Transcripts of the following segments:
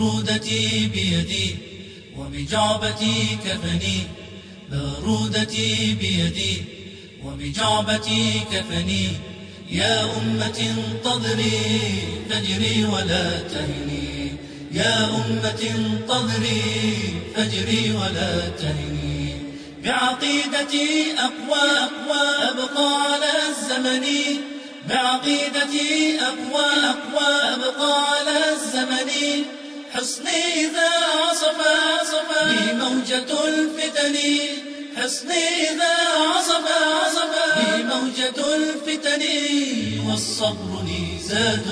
بارودتي بيدي وبجعبتي كفني. بارودتي بيدي وبجعبتي كفني. يا أمة انتظري فجري ولا تهني. يا أمة انتظري فجري ولا تهني. بعقيدتي أقوى أقوى أبقى على الزمن. بعقيدتي أقوى أقوى أبقى على الزمن. حصني إذا عصف عصف. لي موجة الفتن. حصني إذا عصف عصف. لي موجة الفتن. والصبر لي زاد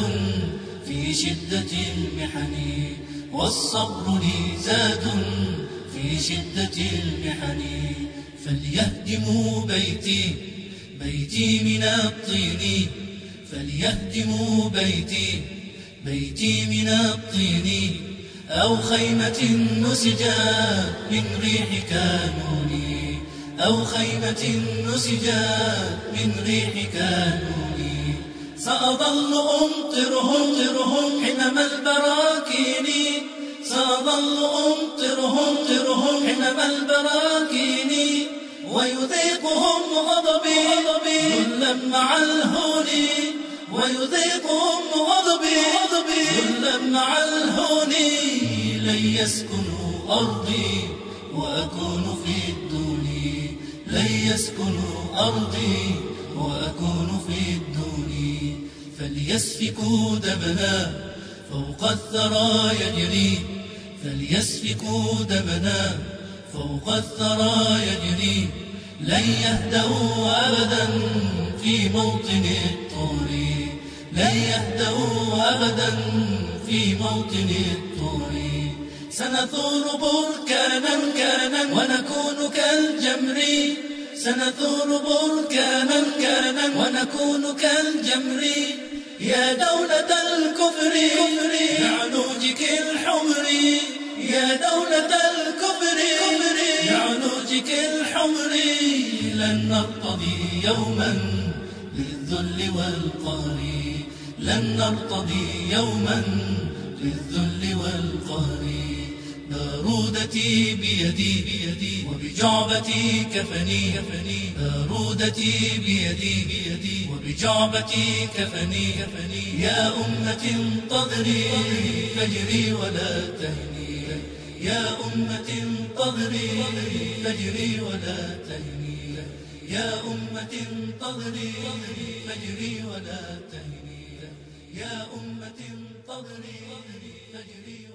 في شدة المحن. والصبر لي زاد في شدة المحن. فليهدموا بيتي بيتي من الطين. فليهدموا بيتي بيتي من الطين. أو خيمة نسجا من ريح كانوني. أو خيمة نسجا من ريح كانوني. سأظل أمطرهم طرهم حمم البراكين. سأظل أمطرهم طرهم حمم البراكين. ويذيقهم غضبي ذلا مع الهون. ويذيقهم غضبي ذلا مع الهون لن يسكنوا أرضي وأكون في الدون لن يسكنوا أرضي وأكون في الدون فليسفكوا دمنا فوق الثرى يجري. فليسفكوا دمنا فوق الثرى يجري. لن يهدوا أبدا. في موطن الطور لن يهدوا أبدا في موطن الطور. سنثور بركانا كانا ونكون كالجمر. سنثور بركانا كانا ونكون كالجمر. يا دولة الكفر بعلوجك الحمر. يا دولة الكفر بعلوجك الحمر. لن نرتضي يوما. للذل والقهر لن نرتضي يوما للذل والقهر. بارودتي بيدي بيدي وبجعبتي كفني. كفني بارودتي بيدي بيدي وبجعبتي كفني كفني. يا أمة انتظري فجري ولا تهني. يا أمة انتظري فجري ولا تهني. يا أمة انتظري فجري ولا تهني. يا أمة انتظري فجري